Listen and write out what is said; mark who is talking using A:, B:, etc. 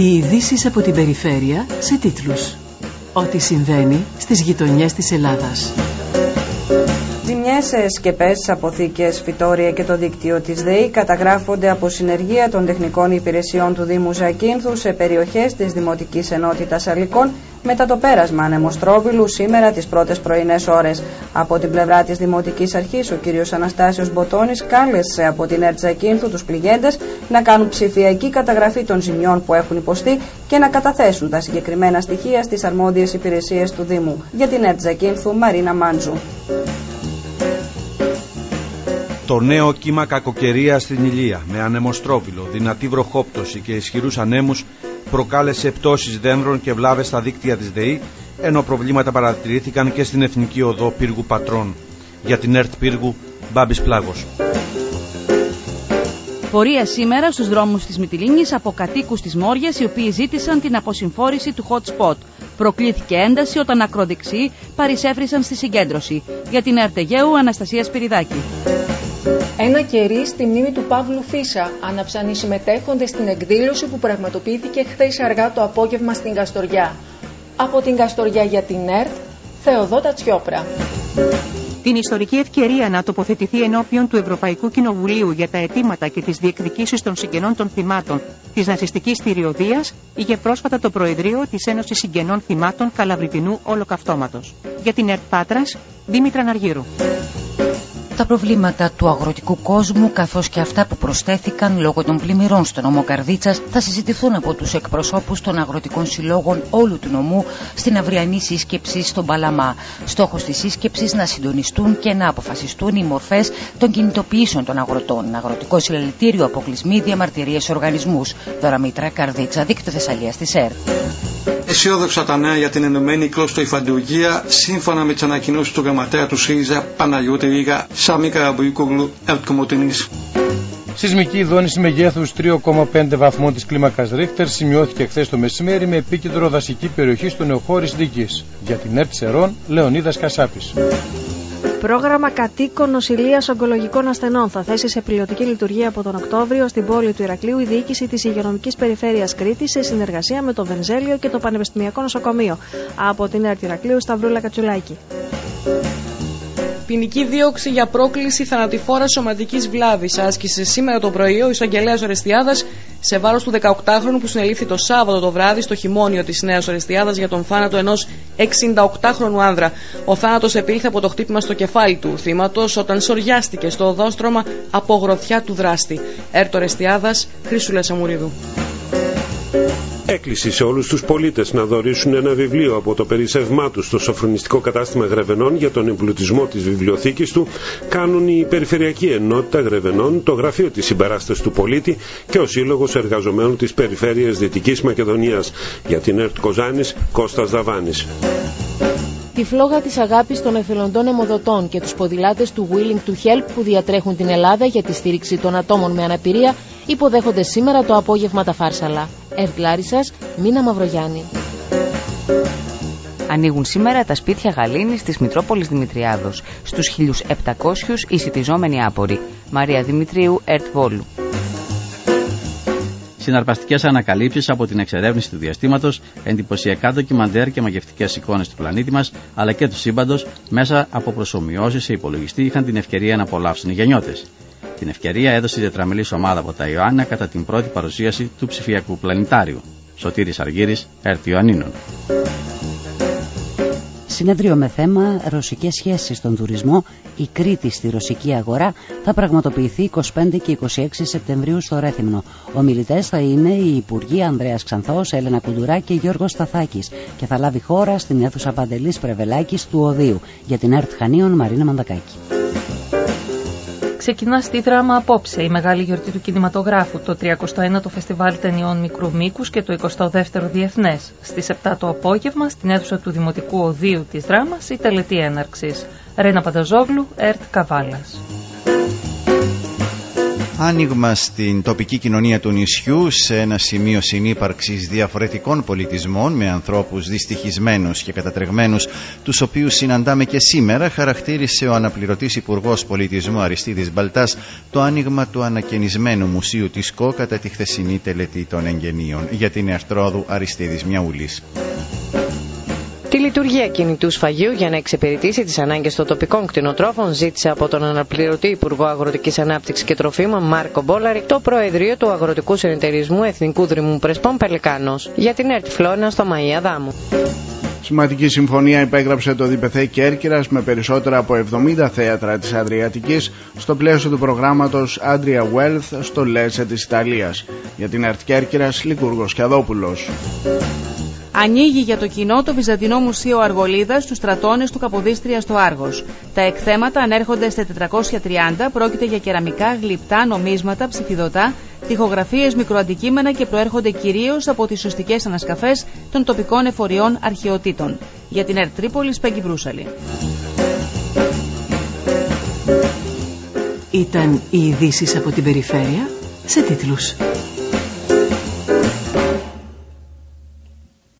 A: Οι ειδήσεις από την περιφέρεια σε τίτλους. Ό,τι συμβαίνει στις γειτονιές της Ελλάδας.
B: Ζημιές σε σκεπές, αποθήκες, φυτόρια και το δίκτυο της ΔΕΗ καταγράφονται από συνεργεία των τεχνικών υπηρεσιών του Δήμου Ζακίνθου σε περιοχές της Δημοτικής Ενότητας Αλικών μετά το πέρασμα ανεμοστρόβιλου σήμερα τις πρώτες πρωινές ώρες. Από την πλευρά της Δημοτικής Αρχής, ο κ. Αναστάσιος Μποτώνης κάλεσε από την Ερτζακίνθου τους πληγέντες να κάνουν ψηφιακή καταγραφή των ζημιών που έχουν υποστεί και να καταθέσουν τα συγκεκριμένα στοιχεία στις αρμόδιες υπηρεσίες του Δήμου. Για την Ερτζακίνθου, Μαρίνα Μάντζου.
C: Το νέο κύμα κακοκαιρία στην Ηλία με ανεμοστρόβιλο, δυνατή βροχόπτωση και ισχυρούς ανέμους προκάλεσε πτώσεις δένδρων και βλάβες στα δίκτυα της ΔΕΗ, ενώ προβλήματα παρατηρήθηκαν και στην Εθνική Οδό Πύργου Πατρών. Για την ΕΡΤ Πύργου, Μπάμπης Πλάγος.
D: Πορεία σήμερα στους δρόμους της Μυτιλίνης από κατοίκους της Μόριας οι οποίοι ζήτησαν την αποσυμφόρηση του hot spot. Προκλήθηκε ένταση όταν ακροδεξιοί παρισέφρισαν στη συγκέντρωση. Για την ΕΡΤ Αιγαίου, Αναστασία Σπυριδάκη.
E: Ένα κερί στη μνήμη του Παύλου Φίσα άναψαν οι συμμετέχοντες στην εκδήλωση που πραγματοποιήθηκε χθες αργά το απόγευμα στην Καστοριά. Από την Καστοριά για την ΕΡΤ, Θεοδότα Τσιόπρα.
F: Την ιστορική ευκαιρία να τοποθετηθεί ενώπιον του Ευρωπαϊκού Κοινοβουλίου για τα αιτήματα και τις διεκδικήσεις των συγγενών των θυμάτων της ναζιστικής θηριωδίας είχε πρόσφατα το Προεδρείο της Ένωσης Συγγενών Θυμάτων Καλαβριτινού Ολοκαυτώματος. Για την ΕΡΤ Πάτρας, Δήμητρα Ναργύρου.
G: Τα προβλήματα του αγροτικού κόσμου καθώς και αυτά που προσθέθηκαν λόγω των πλημμυρών στο νομό Καρδίτσας θα συζητηθούν από τους εκπροσώπους των αγροτικών συλλόγων όλου του νομού στην αυριανή σύσκεψη στον Παλαμά. Στόχος της σύσκεψης να συντονιστούν και να αποφασιστούν οι μορφές των κινητοποιήσεων των αγροτών. Αγροτικό συλλαλητήριο, αποκλεισμοί, διαμαρτυρίες οργανισμούς. Δωραμήτρα Καρδίτσα, δίκτυο Θεσσαλίας της ΕΡΤ.
H: Αισιόδοξα τα νέα για την ενωμένη κλωστοϊφαντουργία σύμφωνα με τις ανακοινώσεις του γραμματέα του ΣΥΡΙΖΑ Παναγιώτη Ρίγα Σάμι Καραμπουίκογλου Ερτκομοτινή.
I: Σεισμική δόνηση μεγέθους 3,5 βαθμών της κλίμακας Ρίχτερ σημειώθηκε χθες το μεσημέρι με επίκεντρο δασική περιοχή του Νεοχώρη Δική. Για την ΕΡΤ Σερών, Λεωνίδας Κασάπης.
J: Πρόγραμμα κατοίκων νοσηλείας ογκολογικών ασθενών θα θέσει σε πιλωτική λειτουργία από τον Οκτώβριο στην πόλη του Ηρακλείου η διοίκηση της Υγειονομικής Περιφέρειας Κρήτη σε συνεργασία με το Βενζέλιο και το Πανεπιστημιακό Νοσοκομείο. Από την ΕΡΤ Ηρακλείου, Σταυρούλα Κατσουλάκη
K: ποινική δίωξη για πρόκληση θανατηφόρα σωματικής βλάβης. Άσκησε σήμερα το πρωί ο εισαγγελέας Ορεστιάδας σε βάρος του 18χρονου που συνελήφθη το Σάββατο το βράδυ στο χειμώνιο της Νέας Ορεστιάδας για τον θάνατο ενός 68χρονου άνδρα. Ο θάνατος επήλθε από το χτύπημα στο κεφάλι του θύματος όταν σοριάστηκε στο οδόστρωμα από γροθιά του δράστη. Έρτο Ορεστιάδας, Χρήσουλα Σαμουρίδου.
L: Έκκληση σε όλους τους πολίτες να δωρήσουν ένα βιβλίο από το περίσσευμά τους στο σοφρονιστικό κατάστημα Γρεβενών για τον εμπλουτισμό της βιβλιοθήκης του κάνουν η Περιφερειακή Ενότητα Γρεβενών, το Γραφείο της Συμπαράστασης του Πολίτη και ο Σύλλογος Εργαζομένων της Περιφέρειας Δυτικής Μακεδονίας. Για την ΕΡΤ Κοζάνης Κώστας Δαβάνης.
M: Τη φλόγα της αγάπης των εθελοντών αιμοδοτών και τους ποδηλάτες του Willing to Help που διατρέχουν την Ελλάδα για τη στήριξη των ατόμων με αναπηρία υποδέχονται σήμερα το απόγευμα τα φάρσαλα. Ερτ Λάρισας, Μίνα Μαυρογιάννη.
N: Ανοίγουν σήμερα τα σπίτια γαλήνης της Μητρόπολης Δημητριάδος, στους 1700 εισιτιζόμενοι άποροι. Μαρία Δημητρίου, Ερτ Βόλου
O: συναρπαστικές ανακαλύψεις από την εξερεύνηση του διαστήματος, εντυπωσιακά ντοκιμαντέρ και μαγευτικές εικόνες του πλανήτη μας, αλλά και του σύμπαντος, μέσα από προσωμιώσεις σε υπολογιστή, είχαν την ευκαιρία να απολαύσουν οι γενιώτες. Την ευκαιρία έδωσε η τετραμελή ομάδα από τα Ιωάννα κατά την πρώτη παρουσίαση του ψηφιακού πλανητάριου. Σωτήρης Αργύρης, Έρθει Ιωαννίνων.
P: Συνέδριο με θέμα ρωσικές σχέσεις στον τουρισμό, η Κρήτη στη ρωσική αγορά θα πραγματοποιηθεί 25 και 26 Σεπτεμβρίου στο Ρέθυμνο. Ομιλητές θα είναι οι Υπουργοί Ανδρέας Ξανθός, Έλενα Κουλτουρά και Γιώργος Σταθάκης και θα λάβει χώρα στην αίθουσα Παντελής Πρεβελάκης του Οδείου για την ΕΡΤ Χανίων Μαρίνα Μαντακάκη
Q: ξεκινά στη δράμα απόψε η μεγάλη γιορτή του κινηματογράφου, το 31ο Φεστιβάλ Ταινιών Μικρού Μήκους και το 22ο Διεθνές. Στις 7 το απόγευμα, στην αίθουσα του Δημοτικού Οδείου της Δράμας, η τελετή έναρξης. Ρένα Πανταζόγλου, Ερτ Καβάλας.
R: Άνοιγμα στην τοπική κοινωνία του νησιού σε ένα σημείο συνύπαρξης διαφορετικών πολιτισμών με ανθρώπους δυστυχισμένους και κατατρεγμένους τους οποίους συναντάμε και σήμερα χαρακτήρισε ο αναπληρωτής Υπουργός Πολιτισμού Αριστίδης Μπαλτάς το άνοιγμα του ανακαινισμένου Μουσείου της ΚΟ κατά τη χθεσινή τελετή των εγγενείων για την Ερτρόδου Αριστίδης Μιαούλης.
S: Τη λειτουργία κινητού σφαγείου για να εξυπηρετήσει τις ανάγκες των τοπικών κτηνοτρόφων ζήτησε από τον αναπληρωτή Υπουργό Αγροτικής Ανάπτυξης και Τροφίμων Μάρκο Μπόλαρη το Προεδρείο του Αγροτικού Συνεταιρισμού Εθνικού Δρυμού Πρεσπών Πελικάνο για την ΕΡΤ Φλόνα στο Μαία Δάμου.
T: Σημαντική συμφωνία υπέγραψε το ΔΠΘ Κέρκυρας με περισσότερα από 70 θέατρα της Αδριατικής στο πλαίσιο του προγράμματος Adria Wealth στο Λέσε της Ιταλίας. Για την ΕΡΤ Κέρκυρας, Λικούργος Κιαδόπουλος.
D: Ανοίγει για το κοινό το Βυζαντινό Μουσείο Αργολίδας στους στρατώνες του Καποδίστρια στο Άργος. Τα εκθέματα ανέρχονται στα 430, πρόκειται για κεραμικά, γλυπτά, νομίσματα, ψηφιδωτά, τοιχογραφίε, μικροαντικείμενα και προέρχονται κυρίως από τις σωστικές ανασκαφές των τοπικών εφοριών αρχαιοτήτων. Για την ΕΡΤ Τρίπολη, Πέγγι Βρούσαλη.
A: Ήταν οι ειδήσεις από την περιφέρεια σε τίτλους.